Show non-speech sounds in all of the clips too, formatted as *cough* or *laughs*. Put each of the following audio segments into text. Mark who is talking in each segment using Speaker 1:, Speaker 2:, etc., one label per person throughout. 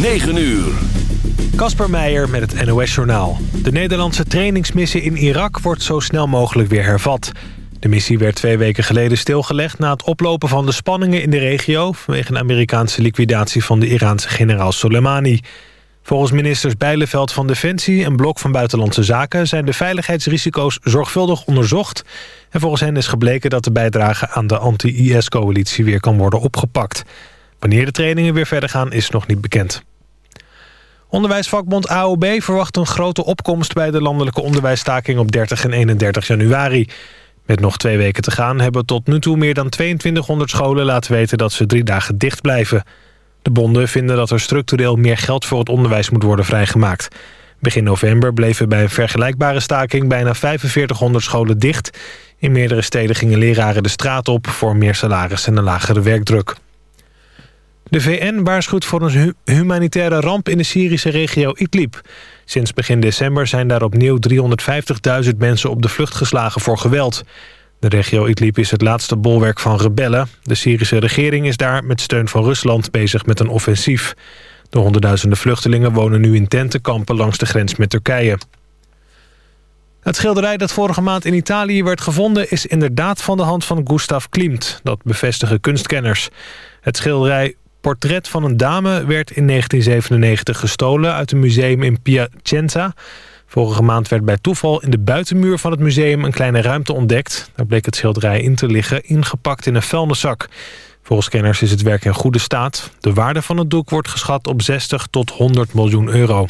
Speaker 1: 9 uur.
Speaker 2: Kasper Meijer met het NOS-journaal. De Nederlandse trainingsmissie in Irak wordt zo snel mogelijk weer hervat. De missie werd twee weken geleden stilgelegd... na het oplopen van de spanningen in de regio... vanwege een Amerikaanse liquidatie van de Iraanse generaal Soleimani. Volgens ministers Bijleveld van Defensie en Blok van Buitenlandse Zaken... zijn de veiligheidsrisico's zorgvuldig onderzocht... en volgens hen is gebleken dat de bijdrage aan de anti-IS-coalitie... weer kan worden opgepakt. Wanneer de trainingen weer verder gaan is nog niet bekend. Onderwijsvakbond AOB verwacht een grote opkomst... bij de landelijke onderwijsstaking op 30 en 31 januari. Met nog twee weken te gaan hebben tot nu toe meer dan 2200 scholen laten weten... dat ze drie dagen dicht blijven. De bonden vinden dat er structureel meer geld voor het onderwijs moet worden vrijgemaakt. Begin november bleven bij een vergelijkbare staking bijna 4500 scholen dicht. In meerdere steden gingen leraren de straat op voor meer salaris en een lagere werkdruk. De VN waarschuwt voor een humanitaire ramp in de Syrische regio Idlib. Sinds begin december zijn daar opnieuw 350.000 mensen op de vlucht geslagen voor geweld. De regio Idlib is het laatste bolwerk van rebellen. De Syrische regering is daar met steun van Rusland bezig met een offensief. De honderdduizenden vluchtelingen wonen nu in tentenkampen langs de grens met Turkije. Het schilderij dat vorige maand in Italië werd gevonden... is inderdaad van de hand van Gustav Klimt. Dat bevestigen kunstkenners. Het schilderij Portret van een dame werd in 1997 gestolen... uit een museum in Piacenza... Vorige maand werd bij toeval in de buitenmuur van het museum een kleine ruimte ontdekt. Daar bleek het schilderij in te liggen, ingepakt in een vuilniszak. Volgens kenners is het werk in goede staat. De waarde van het doek wordt geschat op 60 tot 100 miljoen euro.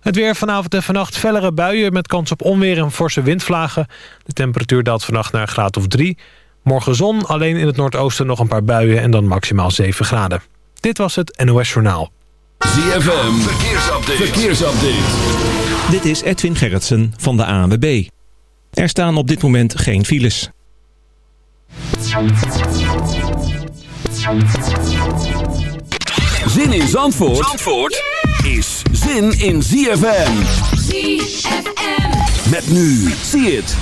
Speaker 2: Het weer vanavond en vannacht fellere buien met kans op onweer en forse windvlagen. De temperatuur daalt vannacht naar een graad of 3. Morgen zon, alleen in het noordoosten nog een paar buien en dan maximaal 7 graden. Dit was het NOS Journaal.
Speaker 1: ZFM, verkeersupdate. verkeersupdate.
Speaker 3: Dit is Edwin Gerritsen van de ANWB. Er staan op dit moment geen files.
Speaker 1: Zin in Zandvoort, Zandvoort is zin in ZFM. ZFM. Met nu, zie het.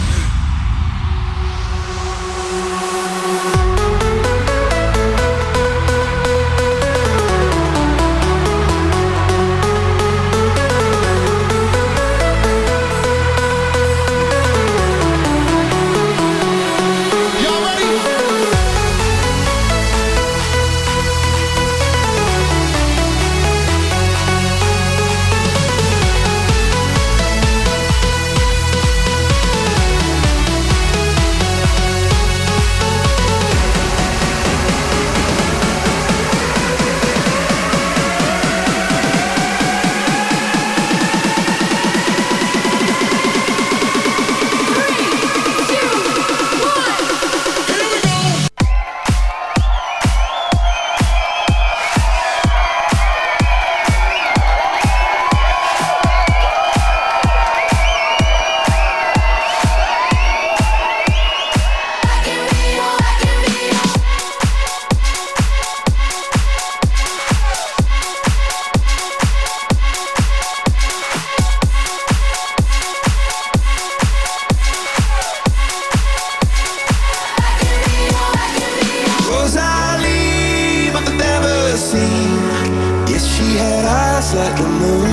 Speaker 4: She had eyes like a moon.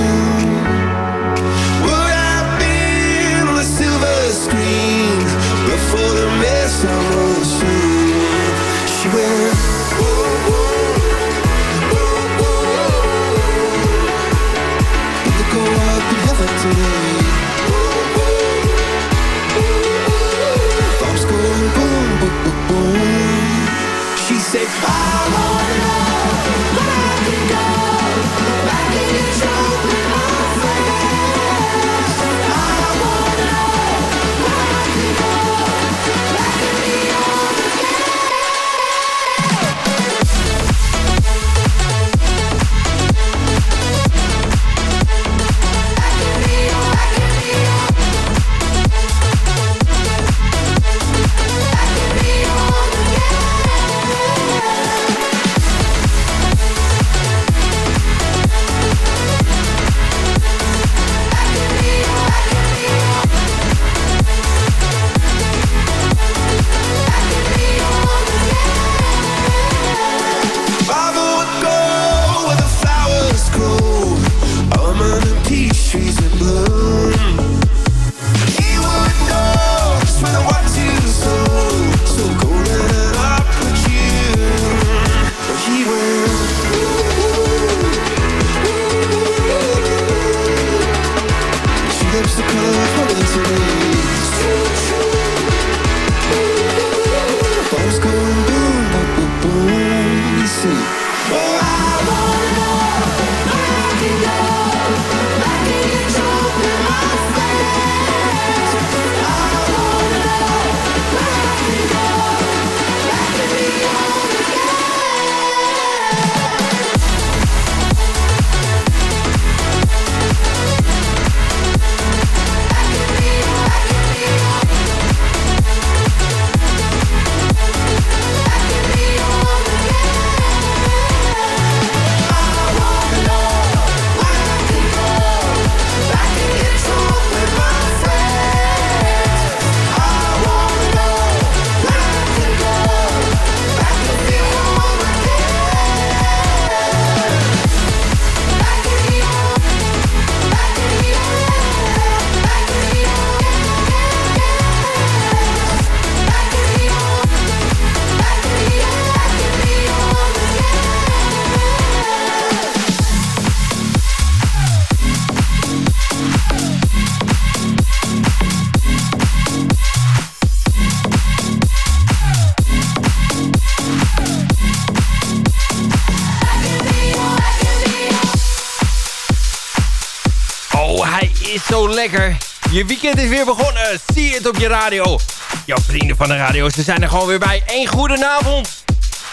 Speaker 4: Je weekend is weer begonnen. Zie het op je radio. Jouw vrienden van de radio, ze zijn er gewoon weer bij. Eén goedenavond.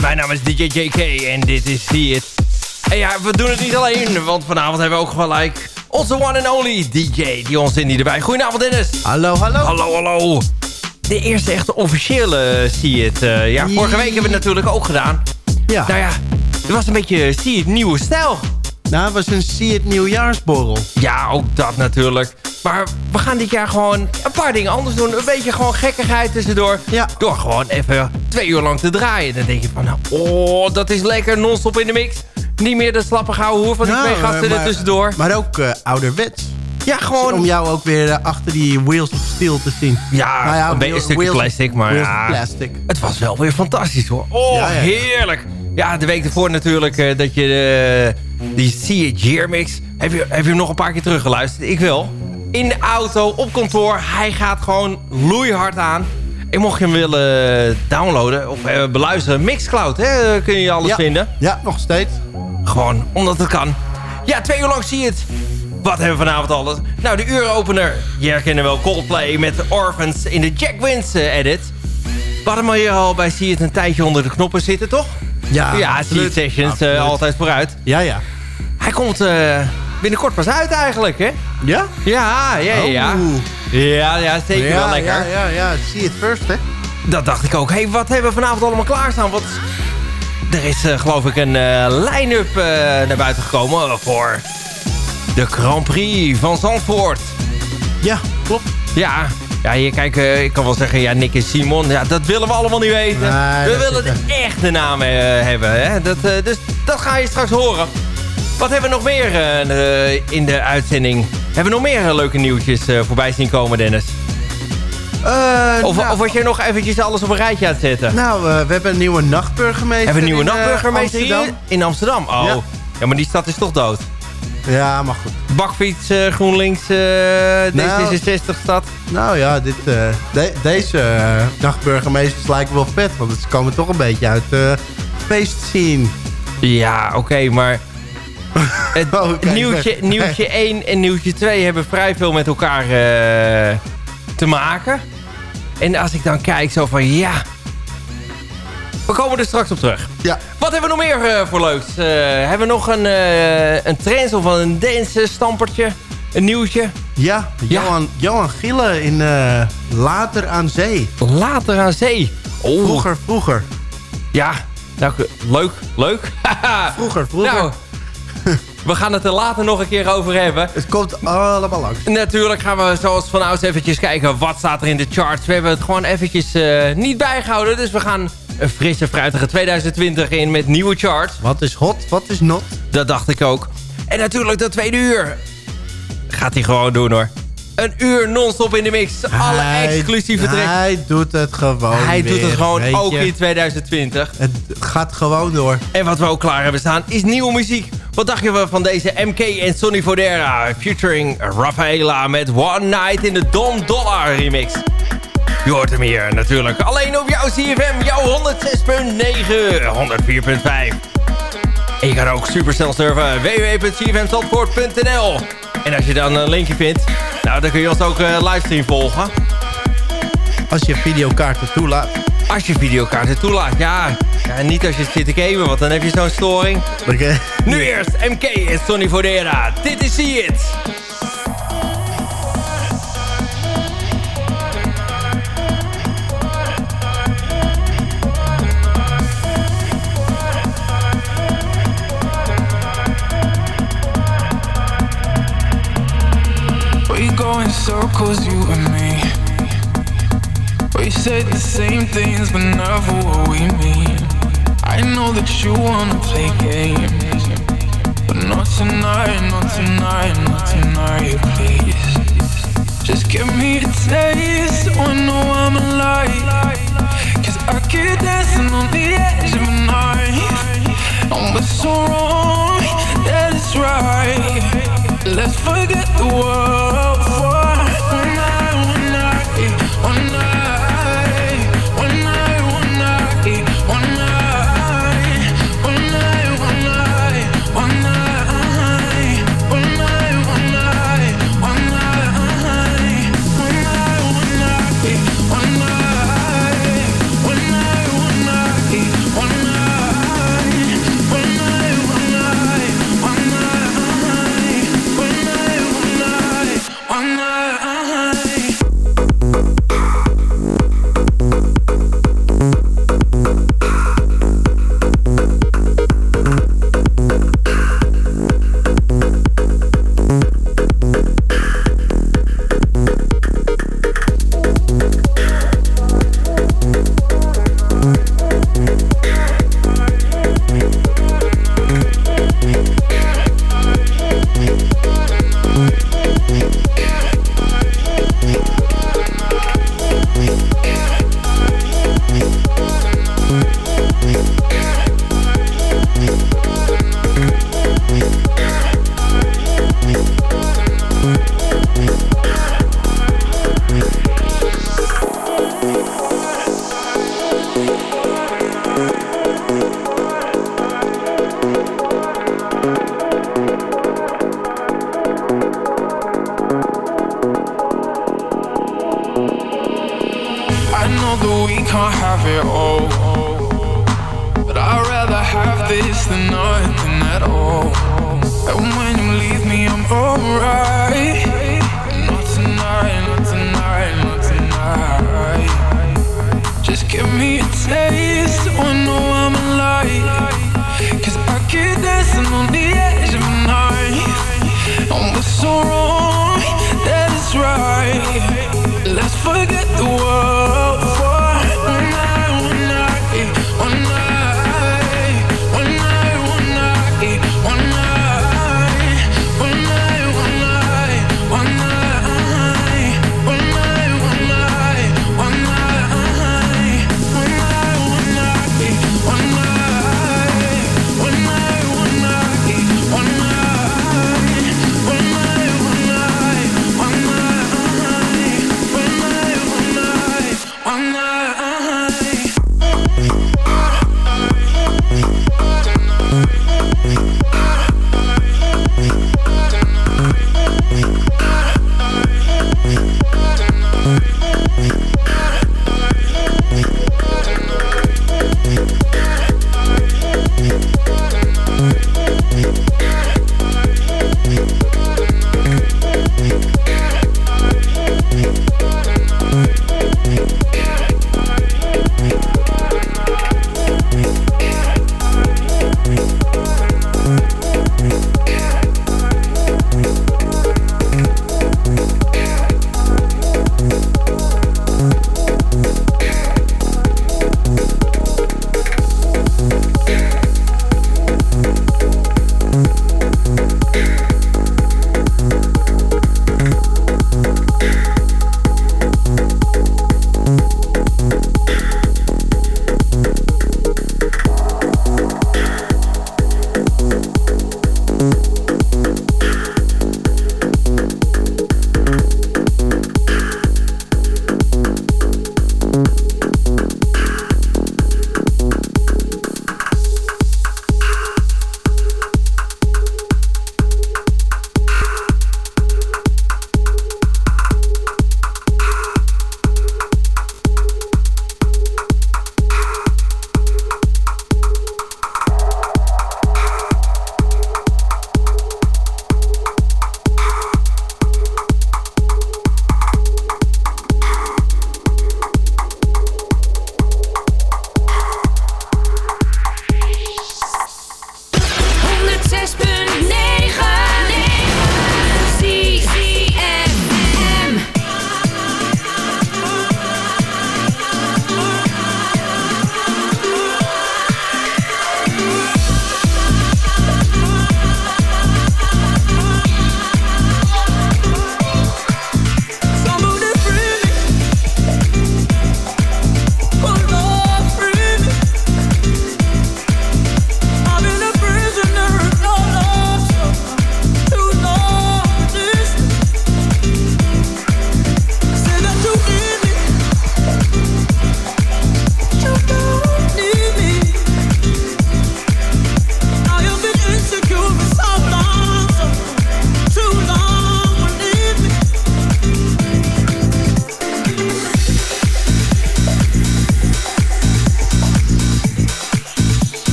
Speaker 4: Mijn naam is DJ JK en dit is See It. En ja, we doen het niet alleen, want vanavond hebben we ook gelijk onze one and only DJ die ons in die erbij. Goedenavond Dennis.
Speaker 5: Hallo, hallo.
Speaker 4: Hallo, hallo. De eerste echte officiële See It. Uh, ja, vorige week hebben we het natuurlijk ook gedaan.
Speaker 5: Ja.
Speaker 4: Nou ja, er was een beetje See It nieuwe stijl.
Speaker 5: Nou, het was een See It nieuwjaarsborrel.
Speaker 4: Ja, ook dat natuurlijk. Maar we gaan dit jaar gewoon een paar dingen anders doen. Een beetje gewoon gekkigheid tussendoor.
Speaker 5: Ja.
Speaker 4: Door gewoon even twee uur lang te draaien. Dan denk je van, oh, dat is lekker non-stop in de mix. Niet meer de slappe gouden hoer van die
Speaker 5: Nou,
Speaker 4: twee gasten
Speaker 5: maar-
Speaker 4: er tussendoor.
Speaker 5: Maar ook eh, ouderwets.
Speaker 4: Ja, gewoon...
Speaker 5: Om jou ook weer eh, achter die Wheels of Steel te zien.
Speaker 4: Ja,
Speaker 5: Nou
Speaker 4: een beetje een
Speaker 5: wheel-
Speaker 4: stukje plastic, maar ja,
Speaker 5: plastic.
Speaker 4: het was wel weer fantastisch hoor. Oh,
Speaker 5: Ja, ja, ja.
Speaker 4: heerlijk. Ja, de week ervoor natuurlijk eh, dat je eh, die See It Year Mix... Heb je, heb je hem nog een paar keer teruggeluisterd? Ik wel. In de auto, op kantoor. Hij gaat gewoon loeihard aan. En mocht je hem willen downloaden of eh, beluisteren... Mixcloud, hè, kun je alles
Speaker 5: ja.
Speaker 4: vinden.
Speaker 5: Ja, nog steeds.
Speaker 4: Gewoon, omdat het kan. Ja, twee uur lang zie je het. Wat hebben we vanavond alles? Nou, de uuropener. Je herkennen wel Coldplay met Orphans in de Jack Wins edit. We hadden hier al bij zie je het een tijdje onder de knoppen zitten, toch?
Speaker 5: Ja,
Speaker 4: ja,
Speaker 5: absoluut.
Speaker 4: Sessions, eh, altijd vooruit.
Speaker 5: Ja, ja.
Speaker 4: Hij komt eh, binnenkort pas uit eigenlijk, hè?
Speaker 5: Ja?
Speaker 4: Ja, ja, ja. Ja,
Speaker 5: Oeh.
Speaker 4: ja, ja zeker
Speaker 5: ja,
Speaker 4: wel lekker.
Speaker 5: Ja, ja, ja. See It first, hè?
Speaker 4: Dat dacht ik ook. hey, wat hebben we vanavond allemaal klaarstaan? Want er is eh, geloof ik een eh, line-up eh, naar buiten gekomen voor de Grand Prix van Zandvoort.
Speaker 5: Ja, klopt.
Speaker 4: Ja, ja hier, kijk, ik kan wel zeggen, ja, Nick en Simon, ja, dat willen we allemaal niet weten.
Speaker 5: Nee,
Speaker 4: we willen de echte namen eh, hebben. Hè? Dat, dus dat ga je straks horen. Wat hebben we nog meer eh, in de uitzending? Hebben we nog meer eh, leuke nieuwtjes eh, voorbij zien komen, Dennis?
Speaker 5: Eh,
Speaker 4: Of,
Speaker 5: nou,
Speaker 4: of was je nog eventjes alles op een rijtje aan het zetten?
Speaker 5: nou eh, we hebben een nieuwe nachtburgemeester
Speaker 4: Hebben we een nieuwe
Speaker 5: in, eh,
Speaker 4: nachtburgemeester
Speaker 5: Amsterdam.
Speaker 4: in Amsterdam? Oh, ja.
Speaker 5: Ja.
Speaker 4: maar die stad is toch dood?
Speaker 5: Ja, maar goed.
Speaker 4: Bakfiets, eh, GroenLinks, eh
Speaker 5: Nou.
Speaker 4: D66-stad.
Speaker 5: Nou ja, dit, eh, de- deze eh, nachtburgemeesters lijken wel vet. Want ze komen toch een beetje uit de feestscene.
Speaker 4: Ja, oké, maar... *laughs* Het
Speaker 5: Oké,
Speaker 4: nieuwtje,
Speaker 5: nee.
Speaker 4: nieuwtje 1 en nieuwtje 2 hebben vrij veel met elkaar eh, te maken. En als ik dan kijk, zo van ja... We komen er straks op terug.
Speaker 5: Ja.
Speaker 4: Wat hebben we nog meer eh, voor leuks? Eh, hebben we nog een, een trends of een dance stampertje? Een nieuwtje?
Speaker 5: Ja, Johan, Johan Gille in Later aan Zee.
Speaker 4: Later aan zee. Oh,
Speaker 5: Vroeger, vroeger.
Speaker 4: Ja, nou, leuk, leuk. *laughs*
Speaker 5: Vroeger, vroeger.
Speaker 4: nou, we gaan het er later nog een keer over hebben.
Speaker 5: Het komt allemaal langs.
Speaker 4: Natuurlijk gaan we zoals van ouds eventjes kijken wat staat er in de charts. We hebben het gewoon eventjes eh, niet bijgehouden. Dus we gaan een frisse, fruitige 2020 in met nieuwe charts.
Speaker 5: Wat is hot, wat is not?
Speaker 4: Dat dacht ik ook. En natuurlijk dat tweede uur. Gaat hij gewoon doen hoor. Een uur non-stop in de mix. Alle
Speaker 5: Hij-
Speaker 4: exclusieve tracks.
Speaker 5: Hij doet het gewoon
Speaker 4: Hij doet het gewoon ook
Speaker 5: je.
Speaker 4: in 2020.
Speaker 5: Het gaat gewoon door.
Speaker 4: En wat we ook klaar hebben staan is nieuwe muziek. Wat dacht je van deze MK en Sonny Fodera featuring Rafaela met One Night in de Don Dollar remix? Je hoort hem hier natuurlijk. Alleen op jouw CFM, jouw 106.9, 104.5. En je kan ook supersnel surfen www.cfmstandvoort.nl En als je dan een linkje vindt, nou dan kun je ons ook eh, livestream volgen.
Speaker 5: Als je videokaarten toelaat.
Speaker 4: Als je videokaarten toelaat, ja. ja. Niet als je zit te gamen, want dan heb je zo'n storing.
Speaker 5: je-
Speaker 4: Nu eerst MK en Sonny Fodera. Dit is See It.
Speaker 6: Go in circles, you and me. We say the same things, but never what we mean. I know that you wanna play games, but not tonight, not tonight, not tonight, please. Just give me a taste, so I know I'm alive. Cause I keep dancing on the edge of a knife. And what's so wrong, that is right. Let's forget the world have it all. But I'd rather have this than nothing at all. And when you leave me, I'm alright. Not tonight, not tonight, not tonight. Just give me a taste, so I know I'm alive. Cause I keep dancing on the edge of a knife. And what's so wrong, that is right. Let's forget the world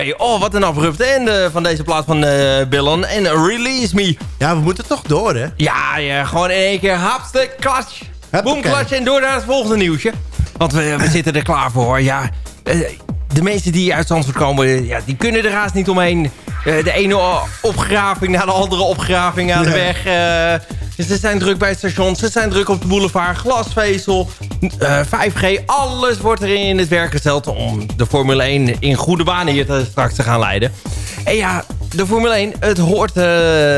Speaker 4: Boy. Oh, wat een abrupt einde van deze plaat van eh Billen. En Release Me.
Speaker 5: Ja, we moeten toch door, hè?
Speaker 4: Ja, ja gewoon in één keer hapste, klatsch. Boom, klatsch en door naar het volgende nieuwsje. Want we, we zitten er klaar voor. Ja, eh, de mensen die uit Zandvoort komen, eh, ja, die kunnen er haast niet omheen. Eh, de ene opgraving na de andere opgraving aan de weg. eh, ze zijn druk bij het station, ze zijn druk op de boulevard, glasvezel, eh, 5G. Alles wordt er in het werk gesteld om de Formule 1 in goede banen hier te, straks te gaan leiden. En ja, de Formule 1, het hoort eh,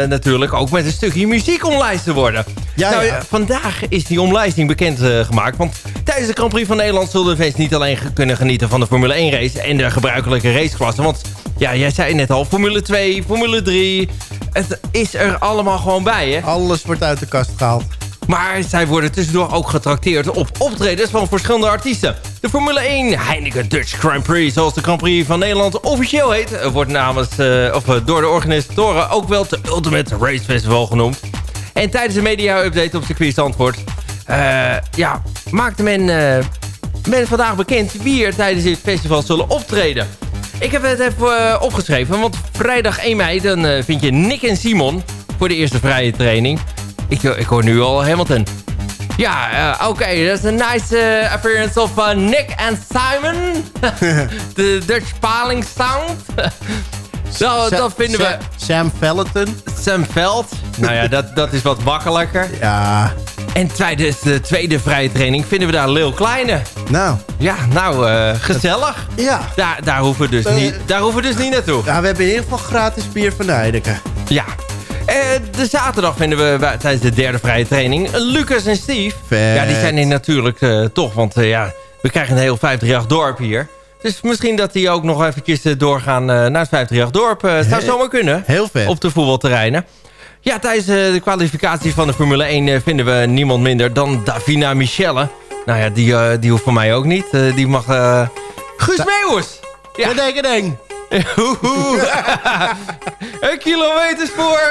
Speaker 4: natuurlijk ook met een stukje muziek omlijst te worden.
Speaker 5: Ja,
Speaker 4: nou,
Speaker 5: ja.
Speaker 4: Vandaag is die omlijsting bekend eh, gemaakt. Want tijdens de Grand Prix van Nederland zullen de fans niet alleen kunnen genieten van de Formule 1 race en de gebruikelijke raceklassen. Want ja, jij zei net al, Formule 2, Formule 3, het is er allemaal gewoon bij hè.
Speaker 5: Alles wordt uit de kast gehaald.
Speaker 4: Maar zij worden tussendoor ook getrakteerd op optredens van verschillende artiesten. De Formule 1 Heineken Dutch Grand Prix, zoals de Grand Prix van Nederland officieel heet... wordt namens, eh, of, eh, door de organisatoren ook wel de Ultimate Race Festival genoemd. En tijdens de media-update op circuit Zandvoort... eh, ja, maakte men, men vandaag bekend wie er tijdens dit festival zullen optreden. Ik heb het even opgeschreven, want vrijdag 1 mei... dan vind je Nick en Simon voor de eerste vrije training... Ik, ik hoor nu al Hamilton. Ja, eh, oké. dat is een nice eh, appearance of uh, Nick and Simon. *laughs* De Dutch paling sound. Zo, *laughs*
Speaker 5: Sa-
Speaker 4: dat vinden we.
Speaker 5: Sa- Sam Felton.
Speaker 4: Sam Veld. Nou ja, dat, dat is wat makkelijker. *laughs*
Speaker 5: Ja,
Speaker 4: En tijdens de tweede vrije training vinden we daar Lil Kleine.
Speaker 5: nou,
Speaker 4: Ja, nou, eh, gezellig.
Speaker 5: ja.
Speaker 4: Daar, daar, hoeven we dus
Speaker 5: Eh.
Speaker 4: niet, daar hoeven we dus niet naartoe.
Speaker 5: Ja, we hebben in ieder geval gratis bier van de Heineken.
Speaker 4: Ja. Eh, de zaterdag vinden we tijdens de derde vrije training Lucas en Steve.
Speaker 5: Vet.
Speaker 4: Ja, die zijn hier natuurlijk eh, toch, want eh, ja, we krijgen een heel 538 dorp hier. Dus misschien dat die ook nog eventjes eh, doorgaan naar het 538 dorp. Zou zomaar kunnen.
Speaker 5: Heel vet.
Speaker 4: Op de voetbalterreinen. Ja, tijdens de kwalificatie van de Formule 1 eh, vinden we niemand minder dan Davina Michelle. Nou ja, die, die hoeft van mij ook niet. Die mag... Guus Meeuwers! Ja.
Speaker 5: Ja. Ding, *laughs*
Speaker 4: een kilometerspoor.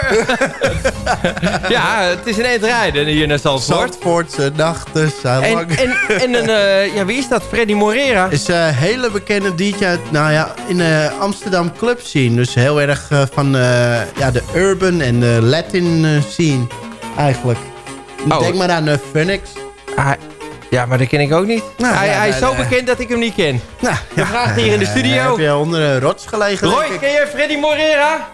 Speaker 4: *laughs* ja, het is een eind rijden hier naar Zandvoort.
Speaker 5: Zandvoortse nachten zijn
Speaker 4: En,
Speaker 5: lang.
Speaker 4: en, en een, eh, ja, wie is dat? Freddy Morera.
Speaker 5: is een hele bekende DJ uit, nou ja, in de Amsterdam club scene. Dus heel erg eh, van eh, ja, de urban en de Latin eh, scene eigenlijk.
Speaker 4: Oh.
Speaker 5: Denk maar aan uh, Phoenix.
Speaker 4: Ah, ja, maar dat ken ik ook niet.
Speaker 5: Nou,
Speaker 4: hij
Speaker 5: ja,
Speaker 4: hij is
Speaker 5: nee,
Speaker 4: zo
Speaker 5: nee.
Speaker 4: bekend dat ik hem niet ken.
Speaker 5: Nou,
Speaker 4: vraagt hier in de studio.
Speaker 5: heb je onder een rots gelegen,
Speaker 4: Roy, ken jij Freddy Morera?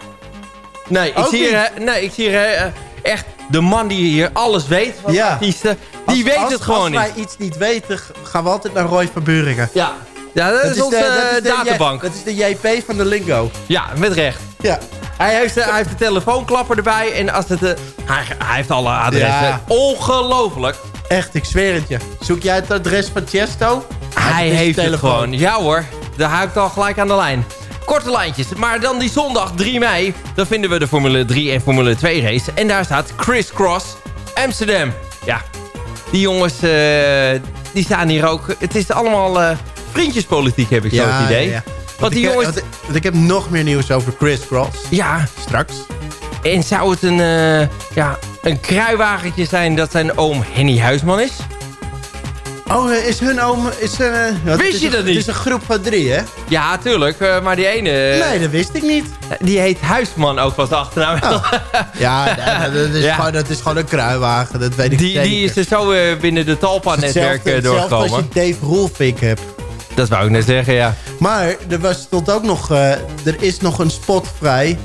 Speaker 4: Nee, ik
Speaker 5: Ook
Speaker 4: zie hier, eh, nee, ik zie hier eh, echt de man die hier alles weet van
Speaker 5: Ja.
Speaker 4: artiesten. Die
Speaker 5: Als-
Speaker 4: weet
Speaker 5: als-
Speaker 4: het gewoon
Speaker 5: Als
Speaker 4: niet.
Speaker 5: wij iets niet weten, gaan we altijd naar Roy van Buringen.
Speaker 4: Ja. Ja, dat, is onze
Speaker 5: de, dat is de
Speaker 4: databank.
Speaker 5: Dat is de JP van de lingo.
Speaker 4: Ja, met recht.
Speaker 5: Ja.
Speaker 4: Hij heeft, de- hij heeft de telefoonklapper erbij. En als het... eh, hij, hij heeft alle adressen.
Speaker 5: Ja.
Speaker 4: Ongelooflijk.
Speaker 5: Echt, ik zweer het je. Zoek jij het adres van Chesto?
Speaker 4: Hij heeft het
Speaker 5: telefoon.
Speaker 4: gewoon. Ja hoor, daar ik al gelijk aan de lijn. Korte lijntjes. Maar dan die zondag 3 mei. Dan vinden we de Formule 3 en Formule 2 race. En daar staat Chris Cross Amsterdam. Ja, die jongens eh, die staan hier ook. Het is allemaal eh, vriendjespolitiek heb ik zo het idee. Want die
Speaker 5: ik,
Speaker 4: jongens...
Speaker 5: want, ik heb nog meer nieuws over Chris Cross.
Speaker 4: Ja,
Speaker 5: Straks.
Speaker 4: en zou het een, eh, ja, een kruiwagentje zijn dat zijn oom Henny Huisman is?
Speaker 5: Oh, eh, is hun oom... Is, eh,
Speaker 4: Wist
Speaker 5: is
Speaker 4: je
Speaker 5: een-
Speaker 4: dat niet?
Speaker 5: Het is een groep van drie, hè?
Speaker 4: Ja, tuurlijk. maar die ene...
Speaker 5: nee, dat wist ik niet.
Speaker 4: Die heet Huisman ook was de achternaam.
Speaker 5: Ja, *laughs* nee, dat, is
Speaker 4: Ja.
Speaker 5: Gewoon, dat is gewoon een kruiwagen. Dat weet ik
Speaker 4: Die,
Speaker 5: zeker.
Speaker 4: die is er zo binnen de Talpa-netwerk eh,
Speaker 5: hetzelfde als
Speaker 4: doorgekomen.
Speaker 5: je Dave Roelvink hebt.
Speaker 4: Dat wou ik net zeggen, ja.
Speaker 5: Maar er was, stond ook nog... eh, er is nog een spot vrij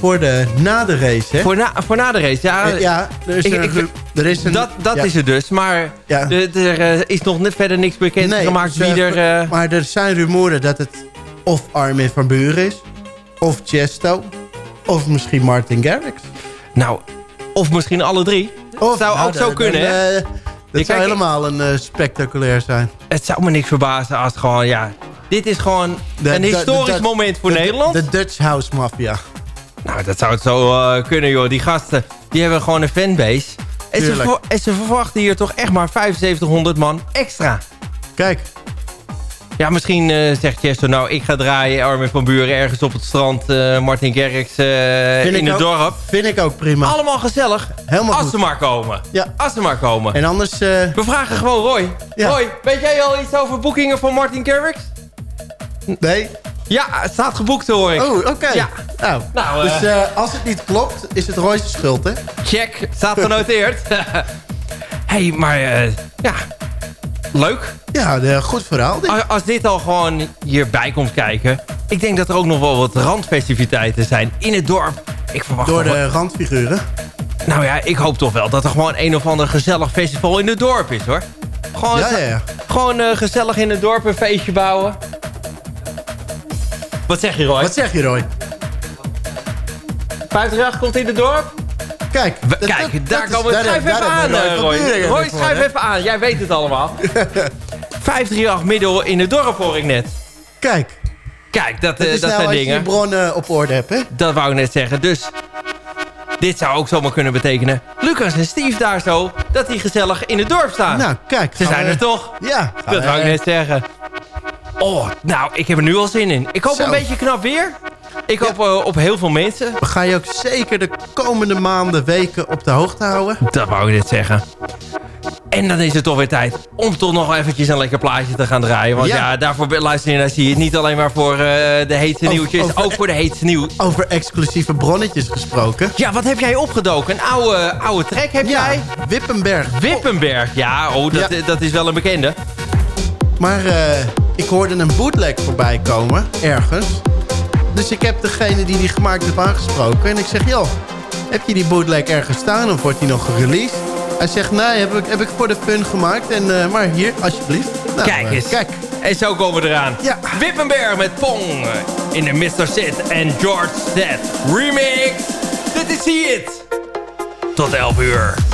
Speaker 5: voor de na de race, hè?
Speaker 4: Voor na, voor na de race, ja.
Speaker 5: Eh, ja, er is,
Speaker 4: ik-
Speaker 5: een,
Speaker 4: ik-
Speaker 5: er is een...
Speaker 4: dat dat
Speaker 5: ja.
Speaker 4: is het dus. Maar
Speaker 5: Ja.
Speaker 4: de- er eh, is nog net verder niks bekend
Speaker 5: Nee,
Speaker 4: gemaakt
Speaker 5: dus,
Speaker 4: wie er...
Speaker 5: Maar er zijn rumoeren dat het of Armin van Buren is... of Chesto... of misschien Martin Garrix.
Speaker 4: nou, of misschien alle drie.
Speaker 5: Of,
Speaker 4: zou
Speaker 5: nou,
Speaker 4: ook zo kunnen, hè?
Speaker 5: dat zou
Speaker 4: kijk,
Speaker 5: helemaal een spectaculair zijn.
Speaker 4: Het zou me niks verbazen als gewoon, ja... Dit is gewoon
Speaker 5: De-
Speaker 4: een historisch
Speaker 5: de-
Speaker 4: moment voor
Speaker 5: de-
Speaker 4: Nederland.
Speaker 5: De Dutch House Mafia.
Speaker 4: nou, dat zou het zo eh, kunnen, joh. Die gasten, die hebben gewoon een fanbase. En ze, en ze verwachten hier toch echt maar 7500 man extra.
Speaker 5: Kijk,
Speaker 4: Ja, misschien eh, zegt Chester, nou, ik ga draaien Armin van Buren ergens op het strand. eh, Martin Garrix eh, in het
Speaker 5: ook.
Speaker 4: dorp.
Speaker 5: vind ik ook prima.
Speaker 4: Allemaal gezellig.
Speaker 5: Helemaal
Speaker 4: Als
Speaker 5: goed.
Speaker 4: ze maar komen.
Speaker 5: Ja.
Speaker 4: Als ze maar komen.
Speaker 5: En anders...
Speaker 4: We vragen gewoon Roy.
Speaker 5: Ja.
Speaker 4: Roy, weet jij al iets over boekingen van Martin Garrix?
Speaker 5: nee,
Speaker 4: Ja, het staat geboekt hoor ik.
Speaker 5: Oh, oké.
Speaker 4: Ja.
Speaker 5: Nou,
Speaker 4: Nou,
Speaker 5: dus als het niet klopt, is het Roy's schuld, hè?
Speaker 4: Check, staat genoteerd. *laughs* hey, maar eh, ja, leuk.
Speaker 5: Ja, de, goed verhaal.
Speaker 4: Als, als dit al gewoon hierbij komt kijken... ik denk dat er ook nog wel wat randfestiviteiten zijn in het dorp. Ik verwacht
Speaker 5: Door de randfiguren.
Speaker 4: Nou ja, ik hoop toch wel dat er gewoon een of ander gezellig festival in het dorp is, hoor. Gewoon,
Speaker 5: Ja, ja, ja.
Speaker 4: gewoon eh, gezellig in het dorp een feestje bouwen. Wat zeg je, Roy?
Speaker 5: Wat zeg je, Roy?
Speaker 4: 58 komt in het dorp?
Speaker 5: Kijk, dat- dat-
Speaker 4: daar
Speaker 5: dat
Speaker 4: komen we. Schrijf even aan, Roy. Roy, schrijf even aan. Jij weet het allemaal. *laughs* 538 middel in het dorp hoor ik net.
Speaker 5: Kijk,
Speaker 4: Kijk, dat,
Speaker 5: dat
Speaker 4: eh, dat
Speaker 5: nou
Speaker 4: zijn
Speaker 5: als je je
Speaker 4: dingen.
Speaker 5: bronnen op orde hebt, hè?
Speaker 4: Dat wou ik net zeggen. Dus dit zou ook zomaar kunnen betekenen... Lucas en Steve daar zo, dat die gezellig in het dorp staan.
Speaker 5: Nou, kijk.
Speaker 4: Ze zijn
Speaker 5: we-
Speaker 4: er toch?
Speaker 5: Ja.
Speaker 4: Dat
Speaker 5: we-
Speaker 4: wou ik net zeggen. Oh, nou, ik heb er nu al zin in. Ik hoop
Speaker 5: Zo.
Speaker 4: een beetje knap weer. Ik hoop eh, op heel veel mensen.
Speaker 5: We gaan je ook zeker de komende maanden, weken op de hoogte houden.
Speaker 4: Dat wou ik net zeggen. En dan is het toch weer tijd om toch nog eventjes een lekker plaatje te gaan draaien. Want ja,
Speaker 5: Ja.
Speaker 4: daarvoor luister je naar zie je het niet alleen maar voor eh, de heetste
Speaker 5: Over-
Speaker 4: nieuwtjes.
Speaker 5: over-
Speaker 4: ook voor de heetste nieuws.
Speaker 5: Over exclusieve bronnetjes gesproken.
Speaker 4: Ja, wat heb jij opgedoken? Een oude, oude track heb
Speaker 5: Ja,
Speaker 4: jij?
Speaker 5: Wippenberg.
Speaker 4: Wippenberg. Ja, oh, dat,
Speaker 5: Ja.
Speaker 4: dat is wel een bekende.
Speaker 5: Maar eh, ik hoorde een bootleg voorbij komen, ergens. Dus ik heb degene die die gemaakt heeft aangesproken. En ik zeg, joh, heb je die bootleg ergens staan of wordt die nog gereleased? Hij zegt, nee, heb ik, heb ik voor de fun gemaakt. En, eh, maar hier, alsjeblieft. Nou,
Speaker 4: Kijk
Speaker 5: eh,
Speaker 4: eens.
Speaker 5: Kijk.
Speaker 4: En zo komen we eraan.
Speaker 5: Ja.
Speaker 4: Wippenberg met Pong in de Mr. Sid en George Dead remix. Dit is It. Tot 11 uur.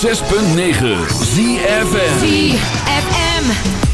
Speaker 1: Zes punt negen ZFM.
Speaker 7: ZFM.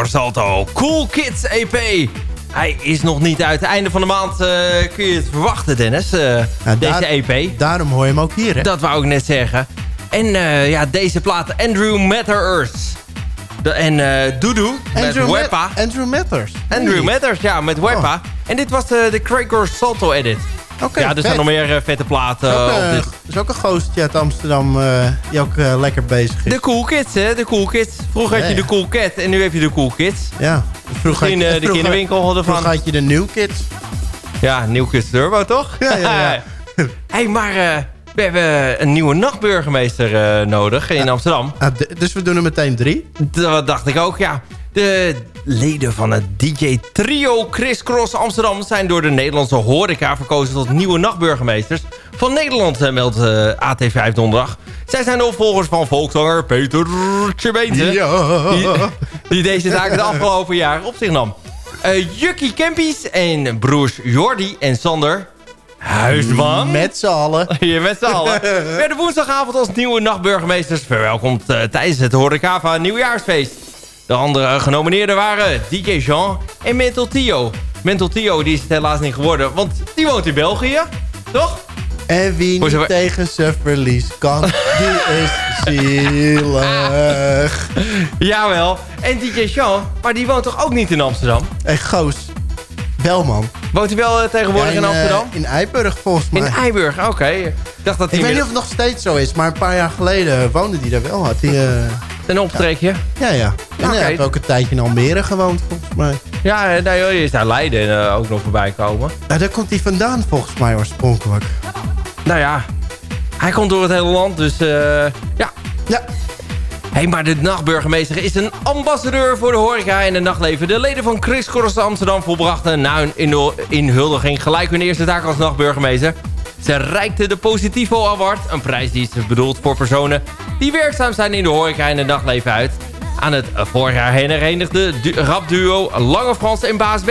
Speaker 4: Salto. Cool Kids EP. Hij is nog niet uit. Einde van de maand eh, kun je het verwachten, Dennis. eh,
Speaker 5: Ja,
Speaker 4: deze
Speaker 5: daar-
Speaker 4: EP.
Speaker 5: Daarom hoor je hem ook hier, hè?
Speaker 4: Dat wou ik net zeggen. En eh, ja, deze plaat Andrew Matters. De, en eh Doodoo met
Speaker 5: Ma-
Speaker 4: Weppa.
Speaker 5: Andrew Matters.
Speaker 4: Andrew. Matters, ja, met Weppa. En dit was de, de Gregor Salto edit.
Speaker 5: Oké,
Speaker 4: ja, er
Speaker 5: vet.
Speaker 4: zijn nog meer vette platen.
Speaker 5: is is ook een goostje uit Amsterdam eh, die ook eh, lekker bezig is.
Speaker 4: De Cool Kids, hè? De Cool Kids. Vroeger had je de Cool Cat en nu heb je de Cool Kids.
Speaker 5: Ja. Vroeger
Speaker 4: Misschien
Speaker 5: had je-
Speaker 4: eh, de
Speaker 5: vroeger-
Speaker 4: kinderwinkel ervan.
Speaker 5: Vroeger had je de New Kids.
Speaker 4: Ja, Nieuw Kids Turbo, toch?
Speaker 5: Ja, ja, ja. *laughs*
Speaker 4: hey, maar we hebben een nieuwe nachtburgemeester nodig in Amsterdam.
Speaker 5: Ah, dus we doen er meteen drie.
Speaker 4: Dat dacht ik ook, ja. De leden van het DJ-trio Chris Cross Amsterdam... zijn door de Nederlandse horeca verkozen tot nieuwe nachtburgemeesters... van Nederland, eh, meldt eh, AT5 donderdag. Zij zijn de opvolgers van volkszanger Peter Tjebeente... Die, die deze taak het afgelopen jaar op zich nam. Eh Jukkie Kempies en broers Jordi en Sander Huisman...
Speaker 5: Met z'n allen. *laughs*
Speaker 4: Hier met z'n allen. Werden woensdagavond als nieuwe nachtburgemeesters verwelkomd eh, tijdens het Horecava nieuwjaarsfeest. De andere genomineerden waren DJ Jean en Mental Tio. Mental Tio die is het helaas niet geworden, want die woont in België. Toch?
Speaker 5: En wie niet tegen zijn verlies kan, *laughs* die is zielig. *laughs*
Speaker 4: Jawel. En DJ Jean, maar die woont toch ook niet in Amsterdam?
Speaker 5: Hé, Goos. Wel, man.
Speaker 4: Woont hij wel eh, tegenwoordig
Speaker 5: Ja,
Speaker 4: in
Speaker 5: eh,
Speaker 4: Amsterdam?
Speaker 5: in Eiburg, volgens mij.
Speaker 4: in Eiburg, oké. Ik dacht dat hij
Speaker 5: Ik weet niet of het nog steeds zo is, maar een paar jaar geleden woonde hij daar wel. Had hij, eh,
Speaker 4: een optrekje.
Speaker 5: ja, ja. En hij heeft ook een tijdje in Almere gewoond, volgens mij.
Speaker 4: Ja, joh, die is daar Leiden ook nog voorbij komen.
Speaker 5: Nou, daar komt hij vandaan, volgens mij, oorspronkelijk.
Speaker 4: Nou ja, hij komt door het hele land, dus eh, ja.
Speaker 5: Ja,
Speaker 4: Hey, maar de nachtburgemeester is een ambassadeur voor de horeca en het nachtleven. De leden van Chris Cross Amsterdam volbrachten na hun inhul- inhuldiging gelijk hun eerste taak als nachtburgemeester. Ze reikten de Positivo Award, een prijs die is bedoeld voor personen die werkzaam zijn in de horeca en het nachtleven uit. Aan het vorig jaar herenigde du rapduo Lange Frans en Baas B.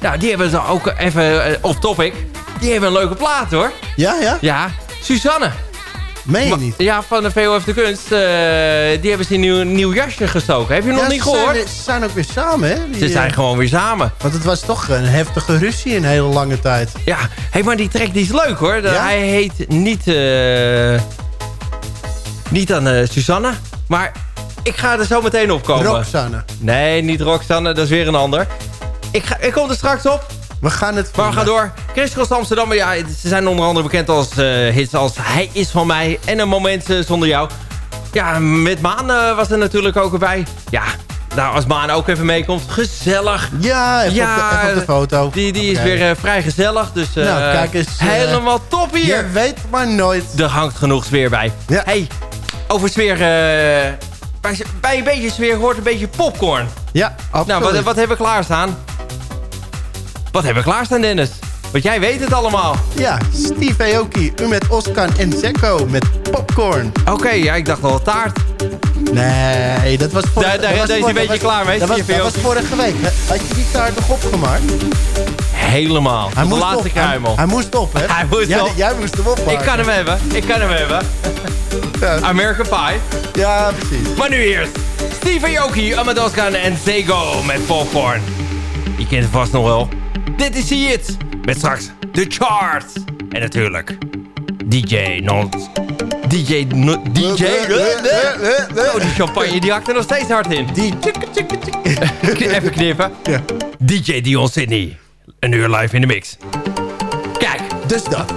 Speaker 4: Nou, die hebben ze ook even eh, off topic. Die hebben een leuke plaat hoor.
Speaker 5: ja, ja.
Speaker 4: Ja, Suzanne.
Speaker 5: Meen je niet?
Speaker 4: Ja, van de VOF de Kunst. eh, die hebben ze een nieuw, nieuw jasje gestoken. Heb je nog niet
Speaker 5: ze
Speaker 4: gehoord?
Speaker 5: Zijn, ze zijn ook weer samen, hè? Die,
Speaker 4: Ze zijn
Speaker 5: eh,
Speaker 4: gewoon weer samen.
Speaker 5: Want het was toch een heftige ruzie een hele lange tijd.
Speaker 4: Ja, hey, maar die track die is leuk hoor.
Speaker 5: Ja?
Speaker 4: Hij heet niet... eh, niet aan eh, Susanne. Maar ik ga er zo meteen op komen.
Speaker 5: Roxanne.
Speaker 4: Nee, niet Roxanne. Dat is weer een ander. Ik, ga, ik kom er straks op.
Speaker 5: We gaan het
Speaker 4: Maar we gaan door. Chris Cross Amsterdam. Ja, ze zijn onder andere bekend als eh, hits als Hij is van mij en Een moment eh, zonder jou. Ja, met Maan eh, was er natuurlijk ook erbij. Ja, nou als Maan ook even meekomt. Gezellig.
Speaker 5: Ja, even,
Speaker 4: Ja,
Speaker 5: op, de, even op de foto.
Speaker 4: Die, die is weer vrij gezellig. Dus
Speaker 5: Nou, kijk eens,
Speaker 4: helemaal top hier.
Speaker 5: Je weet maar nooit.
Speaker 4: Er hangt genoeg sfeer bij.
Speaker 5: Ja.
Speaker 4: Hey, over sfeer... bij, bij een beetje sfeer hoort een beetje popcorn.
Speaker 5: Ja, absoluut.
Speaker 4: Nou, wat, wat hebben we klaarstaan? Wat hebben we klaarstaan, Dennis? Want jij weet het allemaal.
Speaker 5: Ja, Steve Aoki, u met Oscar en Zeko met popcorn.
Speaker 4: Oké, ja, ik dacht al taart.
Speaker 5: Nee, dat was vorige
Speaker 4: Daar- daar- is een beetje klaar mee,
Speaker 5: Dat was, dat vorige week. Had je die taart nog opgemaakt?
Speaker 4: Helemaal. Tot de laatste
Speaker 5: op.
Speaker 4: kruimel.
Speaker 5: Hij, hij moest op, hè?
Speaker 4: Hij moest
Speaker 5: jij,
Speaker 4: op.
Speaker 5: Jij moest hem opmaken.
Speaker 4: ik kan hem hebben. Ik kan hem hebben.
Speaker 5: Ja,
Speaker 4: American Pie.
Speaker 5: ja, precies.
Speaker 4: Maar nu eerst. Steve Aoki, Amadoskan en Zego met popcorn. Je kent het vast nog wel. Dit is See It. Met straks de charts. En natuurlijk DJ Non... DJ... No, DJ... Oh, die champagne die hakt er nog steeds hard in. *laughs* Even knippen.
Speaker 5: Ja.
Speaker 4: DJ Dion Sydney. Een uur live in de mix. Kijk,
Speaker 5: Dus dat.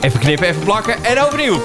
Speaker 4: even knippen, even plakken en overnieuw.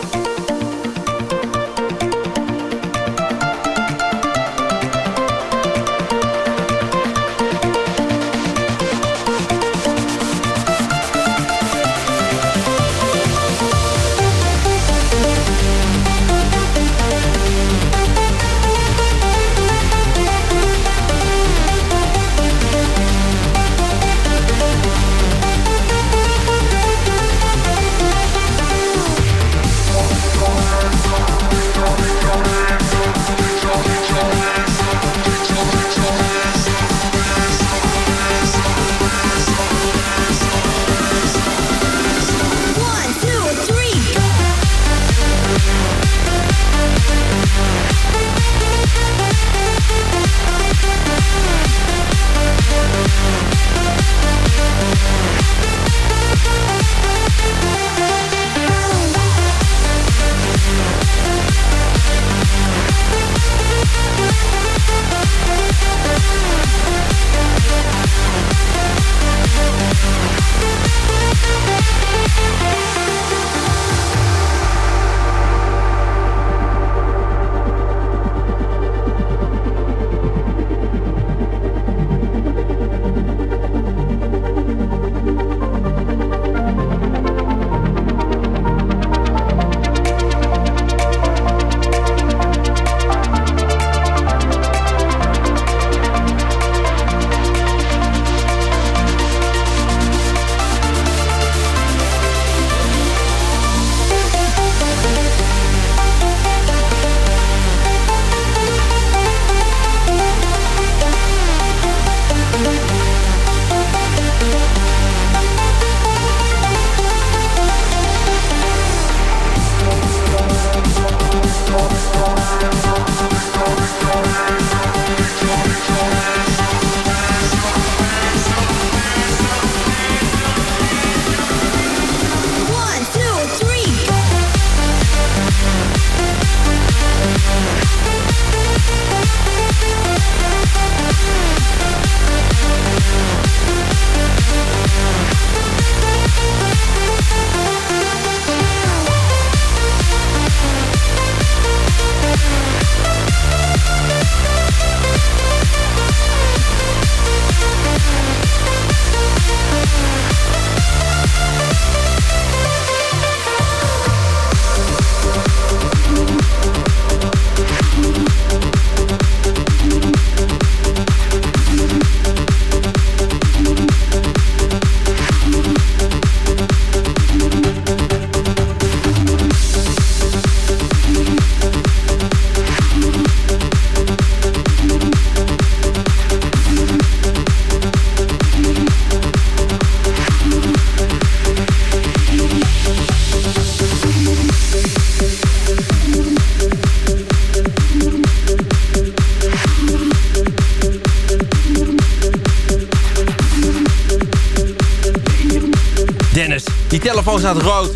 Speaker 4: Staat rood.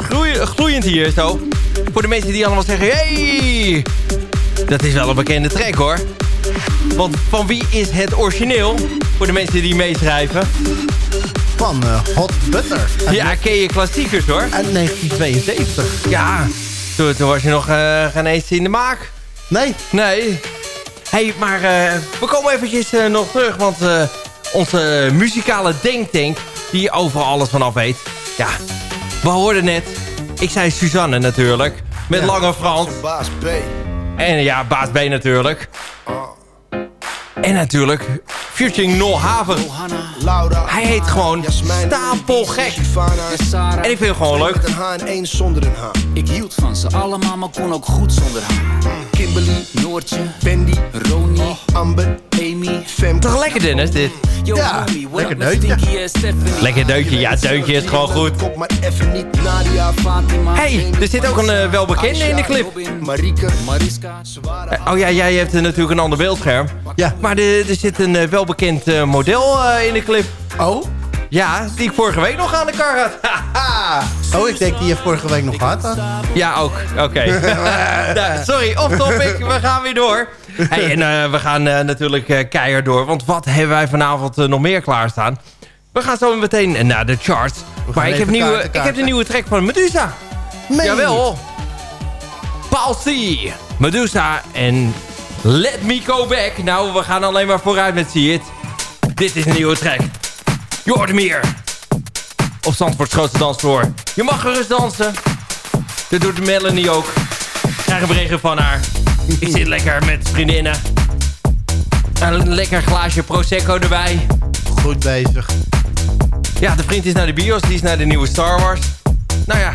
Speaker 4: Gloeiend hier zo. Voor de mensen die allemaal zeggen... Hey, dat is wel een bekende track hoor. Want van wie is het origineel? Voor de mensen die meeschrijven.
Speaker 5: Van eh, Hot Butter.
Speaker 4: Ja, ken je klassiekers hoor.
Speaker 5: uit 1972.
Speaker 4: Ja, toen, toen was je nog eh, geen eens in de maak.
Speaker 5: Nee,
Speaker 4: Nee. hey, maar eh, we komen eventjes nog terug, want onze muzikale denktank, die overal alles vanaf weet. Ja, we hoorden net, ik zei Suzanne natuurlijk, met
Speaker 5: Ja.
Speaker 4: Lange Frans.
Speaker 7: Baas B.
Speaker 4: En ja, Baas B natuurlijk. En natuurlijk, Futuring Nol Haven.
Speaker 7: Laura.
Speaker 4: Hij heet gewoon stapelgek. En ik vind hem gewoon leuk.
Speaker 7: Een zonder een.
Speaker 8: Ik hield van ze allemaal, maar kon ook goed zonder haar.
Speaker 7: Kimberly,
Speaker 8: Noortje,
Speaker 7: Wendy,
Speaker 8: Ronnie,
Speaker 7: Amber.
Speaker 4: Toch lekker Dennis, dit.
Speaker 8: Yo,
Speaker 5: Ja, lekker
Speaker 8: Stephanie?
Speaker 4: Lekker deuntje, ja, deuntje is gewoon goed.
Speaker 7: Kop maar even niet. Nadia,
Speaker 8: Fatima,
Speaker 4: hey, er zit ook een eh, welbekende in de clip. Eh, Oh ja, jij hebt natuurlijk een ander beeldscherm.
Speaker 5: Ja.
Speaker 4: Maar er, er zit een eh, welbekend model in de clip.
Speaker 5: Oh?
Speaker 4: Ja, die ik vorige week nog aan de kar had. Haha.
Speaker 5: Oh, ik denk die je vorige week nog had.
Speaker 4: ja, ook. Oké. *laughs* Nou, sorry, off topic. We gaan weer door. *laughs* Hey, en eh, we gaan eh, natuurlijk eh, keihard door. Want wat hebben wij vanavond nog meer klaarstaan? We gaan zo meteen naar de charts. Maar ik heb, nieuwe,
Speaker 5: kaarten,
Speaker 4: ik heb de nieuwe track van Medusa.
Speaker 5: Meen
Speaker 4: Jawel. Paul C. Medusa en Let Me Go Back. Nou, we gaan alleen maar vooruit met See It. Dit is een nieuwe track. Hier. Op Zandvoorts grootste dansvloer. Je mag gerust dansen. Dat doet Melanie ook. Krijg een berichtje van haar. Ik zit lekker met vriendinnen. Een lekker glaasje Prosecco erbij.
Speaker 5: Goed bezig.
Speaker 4: Ja, de vriend is naar de bios. Die is naar de nieuwe Star Wars. Nou ja,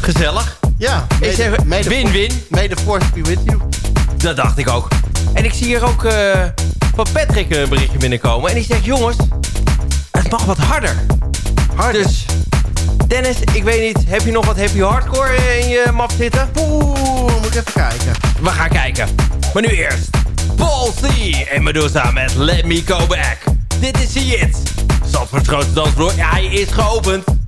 Speaker 4: gezellig.
Speaker 5: Ja.
Speaker 4: Ik zeg
Speaker 5: mede-
Speaker 4: win-win.
Speaker 5: May the force be with you.
Speaker 4: Dat dacht ik ook. En ik zie hier ook eh, van Patrick een berichtje binnenkomen. En die zegt, jongens, het mag wat harder.
Speaker 5: Harder.
Speaker 4: Dus, Dennis, ik weet niet, heb je nog wat heavy hardcore in je map zitten?
Speaker 5: Oeh, moet ik even kijken.
Speaker 4: We gaan kijken. Maar nu eerst, Paul C. en Medusa met Let Me Go Back. Dit is See It. Zandvoorts grote dansvloer. Ja, hij is geopend.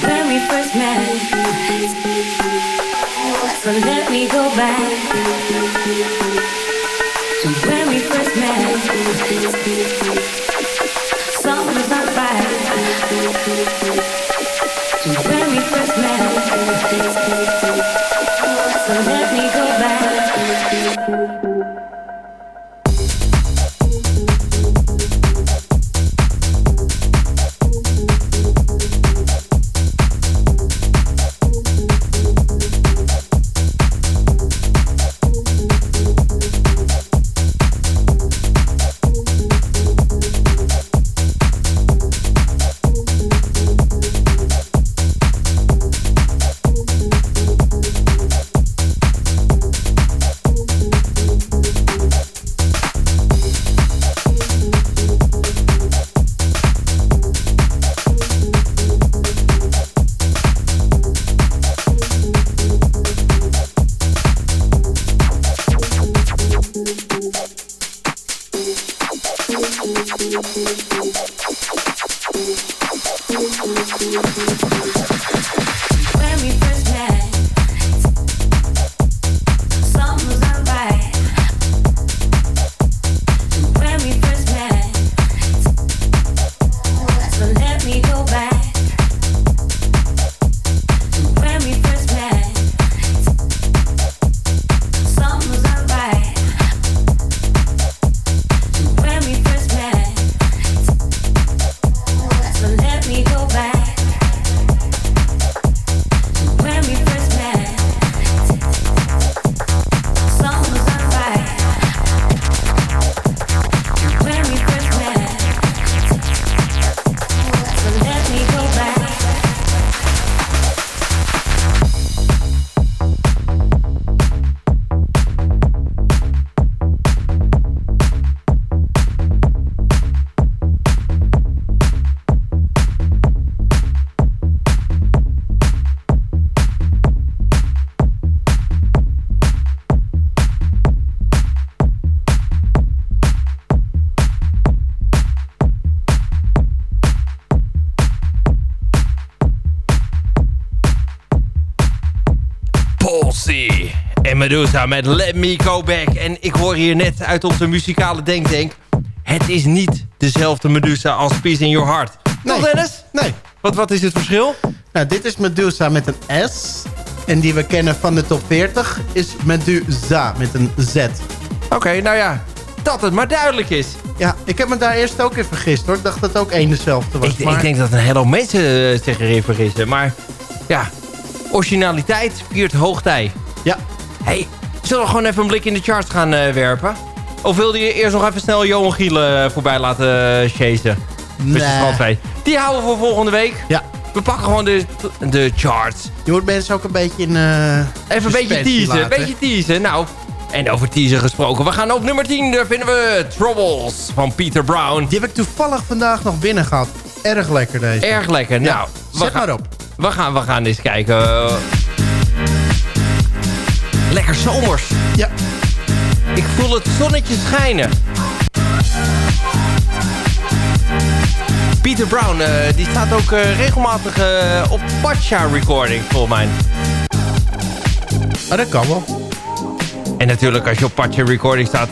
Speaker 9: When we first met, so let me go back. to When we first met, something was not right. To When we first met, so let me go back.
Speaker 4: Medusa met Let Me Go Back. En ik hoor hier net uit onze muzikale denktank... het is niet dezelfde Medusa als Peace in Your Heart.
Speaker 5: Nee.
Speaker 4: Toch Dennis?
Speaker 5: Nee.
Speaker 4: Wat, wat is het verschil?
Speaker 5: Nou, dit is Medusa met een S. En die we kennen van de top 40 is Medusa met een Z.
Speaker 4: Oké, nou ja, dat het maar duidelijk is.
Speaker 5: Ja, ik heb me daar eerst ook in vergist hoor. Ik dacht dat het ook één dezelfde was.
Speaker 4: Ik,
Speaker 5: maar
Speaker 4: ik denk dat een hele hoop mensen eh, zich erin vergissen. Maar ja, originaliteit viert hoogtij.
Speaker 5: Ja,
Speaker 4: hey, zullen we gewoon even een blik in de charts gaan eh, werpen? Of wilde je eerst nog even snel Johan Gielen eh, voorbij laten uh, chasen?
Speaker 5: Nee.
Speaker 4: Die houden we voor volgende week.
Speaker 5: ja.
Speaker 4: We pakken gewoon de, de charts.
Speaker 5: Je moet mensen ook een beetje in... eh,
Speaker 4: Even een beetje teasen, een beetje teasen. Nou, en over teasen gesproken. We gaan op nummer 10, daar vinden we Troubles van Peter Brown.
Speaker 5: Die heb ik toevallig vandaag nog binnen gehad. Erg lekker deze.
Speaker 4: Erg lekker.
Speaker 5: Ja,
Speaker 4: Nou, we
Speaker 5: zet
Speaker 4: gaan,
Speaker 5: maar op.
Speaker 4: We gaan, we gaan eens kijken. Lekker zomers.
Speaker 5: Ja.
Speaker 4: Ik voel het zonnetje schijnen. Peter Brown, eh, die staat ook eh, regelmatig eh, op Pacha Recording, volgens mij.
Speaker 5: Maar dat kan wel.
Speaker 4: En natuurlijk, als je op Pacha Recording staat...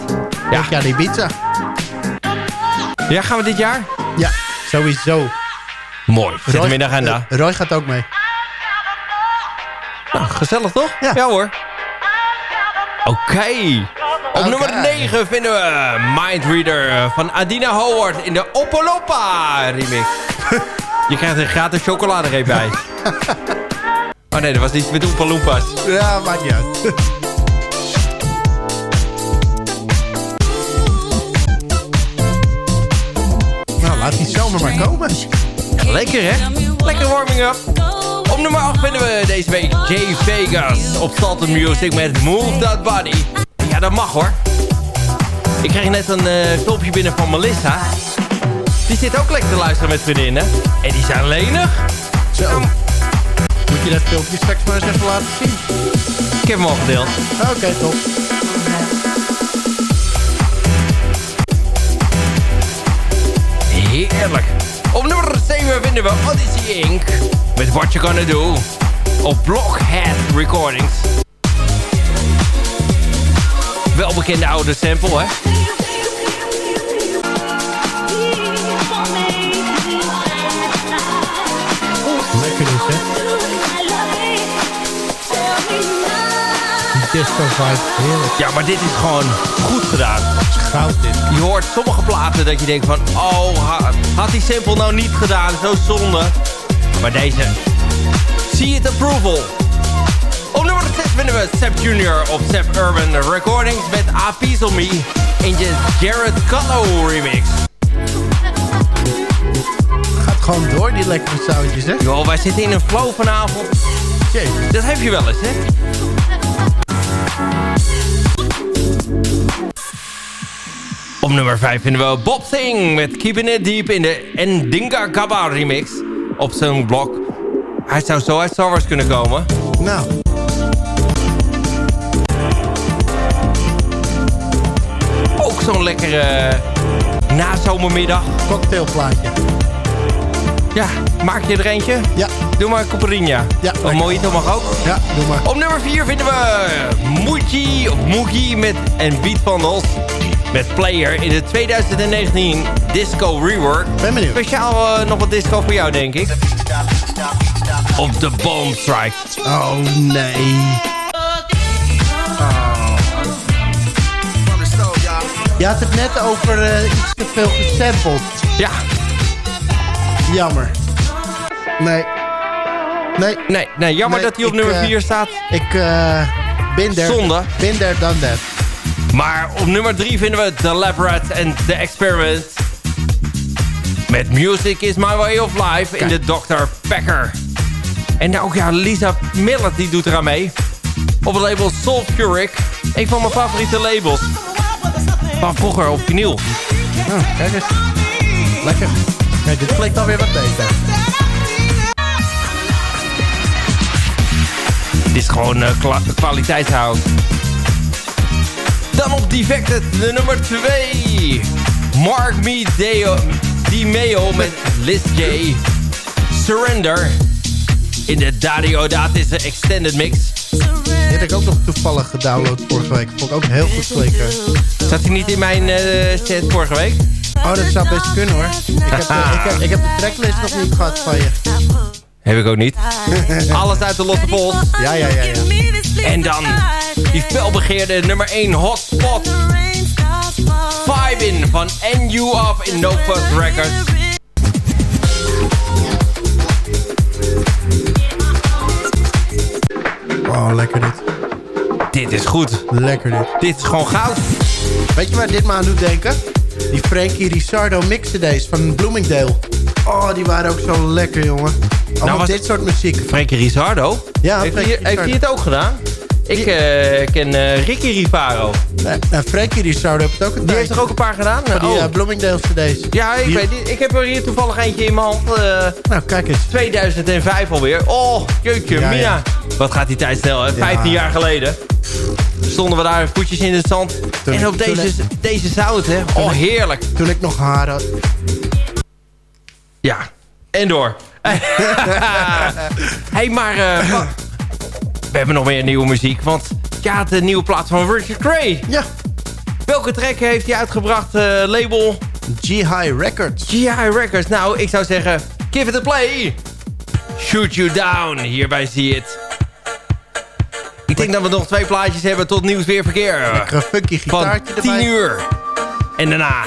Speaker 4: Ja,
Speaker 5: Ja, die pizza.
Speaker 4: ja gaan we dit jaar?
Speaker 5: Ja, sowieso.
Speaker 4: Mooi, zet hem in de agenda.
Speaker 5: Roy gaat ook mee.
Speaker 4: Nou, gezellig toch?
Speaker 5: Ja.
Speaker 4: hoor. Oké. Op nummer 9 vinden we Mindreader van Adina Howard in de Opolopa remix. *laughs* Je krijgt er gratis chocoladereep bij. *laughs* Oh nee, dat was iets met Oompa Loompas.
Speaker 5: Ja, maakt niet uit. *laughs* nou, laat die zomer maar komen.
Speaker 4: Lekker hè? Lekker warming up. Op nummer 8 vinden we deze week Jay Vegas op Salted Music met Move That Body. Ja, dat mag hoor. Ik kreeg net een eh filmpje binnen van Melissa. Die zit ook lekker te luisteren met vriendinnen. En die zijn lenig.
Speaker 5: Zo. Moet je dat filmpje straks maar eens even laten zien?
Speaker 4: Ik heb hem al gedeeld.
Speaker 5: Oké, top.
Speaker 4: Heerlijk. Op nummer 7 vinden we Odyssey Inc. Met What You Gonna Do. Op Blockhead Recordings. Welbekende oude sample, hè?
Speaker 5: Disco vibe, heerlijk.
Speaker 4: Ja, maar dit is gewoon goed gedaan.
Speaker 5: Goud dit.
Speaker 4: Je hoort sommige platen dat je denkt van... Oh, ha- had die sample nou niet gedaan? Zo zonde. Maar deze... See it approval. Op nummer 6 vinden we Sep Jr. op Sep Urban Recordings met A Piece of Me in de Jared Cutlo remix.
Speaker 5: Gaat gewoon door, die lekkere soundjes, hè?
Speaker 4: Joh, wij zitten in een flow vanavond.
Speaker 5: Jezus.
Speaker 4: Dat heb je wel eens, hè? Op nummer 5 vinden we Bob Thing met Keeping It Deep in de Endinga Gabba remix op zijn blok. Hij zou zo uit Star Wars kunnen komen.
Speaker 5: Nou,
Speaker 4: Ook zo'n lekkere nazomermiddag.
Speaker 5: Cocktailplaatje.
Speaker 4: Ja, maak je er eentje?
Speaker 5: Ja.
Speaker 4: Doe maar een Coperinha.
Speaker 5: Ja,
Speaker 4: Of
Speaker 5: lekker.
Speaker 4: mojito mag ook.
Speaker 5: Ja, doe maar.
Speaker 4: Op nummer 4 vinden we Mookie of Mookie met en Beat met Player in de 2019 Disco Rework.
Speaker 5: Ben benieuwd.
Speaker 4: Speciaal eh, nog wat disco voor jou, denk ik. Op de Bomb Strike.
Speaker 5: Oh, nee. Je had het net over eh, iets te veel gesampled.
Speaker 4: Ja,
Speaker 5: Jammer. Nee. Nee.
Speaker 4: nee, nee jammer
Speaker 5: Nee,
Speaker 4: dat hij op
Speaker 5: ik,
Speaker 4: nummer
Speaker 5: eh,
Speaker 4: 4 staat.
Speaker 5: Ik uh, ben there.
Speaker 4: Zonde.
Speaker 5: There, done that.
Speaker 4: Maar op nummer 3 vinden we The Labyrinth en The Experiment. Met Music is My Way of Life in de Dr. Packer. En ook ja, Lisa Millet die doet eraan mee. Op het label Sulfuric. Een van mijn favoriete labels. Van vroeger op vinyl.
Speaker 5: Nou, kijk eens. Lekker. Kijk, dit klinkt alweer wat beter.
Speaker 4: Dit is gewoon eh, kwa- kwaliteitshout. Dan op Defected, de nummer 2. Mark Me Deo, Di Meo met Liz J. Surrender. In de Dario Datis Extended Mix.
Speaker 5: Die heb ik ook nog toevallig gedownload vorige week. Vond ik ook heel goed klinken.
Speaker 4: Zat hij niet in mijn eh, set vorige week?
Speaker 5: Oh, dat zou best kunnen hoor. Ik heb, de, ik, heb, ik heb de tracklist nog niet gehad van je.
Speaker 4: Heb ik ook niet. *laughs* Alles uit de losse pols.
Speaker 5: Ja, ja, ja, ja.
Speaker 4: En dan die felbegeerde nummer 1 hotspot. Vibin van NU Up in No Fuss Records.
Speaker 5: Oh, lekker dit.
Speaker 4: Dit is goed.
Speaker 5: Lekker dit.
Speaker 4: Dit is gewoon goud.
Speaker 5: Weet je waar dit me aan doet denken? Die Frankie Risardo mixedays van Bloomingdale. Oh, die waren ook zo lekker, jongen. Allemaal
Speaker 4: Nou, was-
Speaker 5: dit soort muziek.
Speaker 4: Frankie Risardo?
Speaker 5: Ja,
Speaker 4: heeft,
Speaker 5: Frankie
Speaker 4: hij, heeft hij het ook gedaan? Ik eh, ken eh, Ricky Rivaro.
Speaker 5: Nee, nou, Frankie Risardo heeft het ook een
Speaker 4: Die heeft er ook een paar gedaan?
Speaker 5: Van die
Speaker 4: Oh.
Speaker 5: eh, Bloomingdale cd's.
Speaker 4: Ja, ik weet niet. Ik heb er hier toevallig eentje in mijn hand. eh,
Speaker 5: Nou, kijk eens.
Speaker 4: 2005 alweer. Oh, jeetje,
Speaker 5: Ja,
Speaker 4: Mina.
Speaker 5: ja.
Speaker 4: Wat gaat die tijd snel, hè? 15 jaar geleden. Stonden we daar voetjes in het zand.
Speaker 5: Toen
Speaker 4: en op deze, deze zout, hè? Oh, heerlijk.
Speaker 5: Toen ik nog haar had.
Speaker 4: Ja, en door. *laughs* hey, maar eh, we hebben nog meer nieuwe muziek. Want ja, de nieuwe plaat van Richard Gray.
Speaker 5: Ja,
Speaker 4: Welke track heeft hij uitgebracht? eh, label
Speaker 5: G-High Records.
Speaker 4: GI Records. Nou, ik zou zeggen, give it a play. Shoot you down. Hierbij zie je het. Ik denk dat we nog twee plaatjes hebben tot nieuws weer verkeer.
Speaker 5: Lekker funky
Speaker 4: Van
Speaker 5: gitaartje
Speaker 4: 10
Speaker 5: erbij.
Speaker 4: uur. En daarna,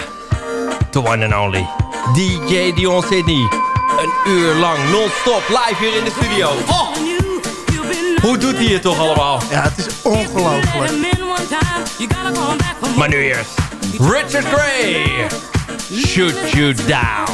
Speaker 4: the one and only, DJ Dion Sydney. Een uur lang non-stop live hier in de studio. Oh, hoe doet hij het toch allemaal?
Speaker 5: Ja, het is ongelooflijk.
Speaker 4: Maar nu eerst, Richard Gray. Shoot you down.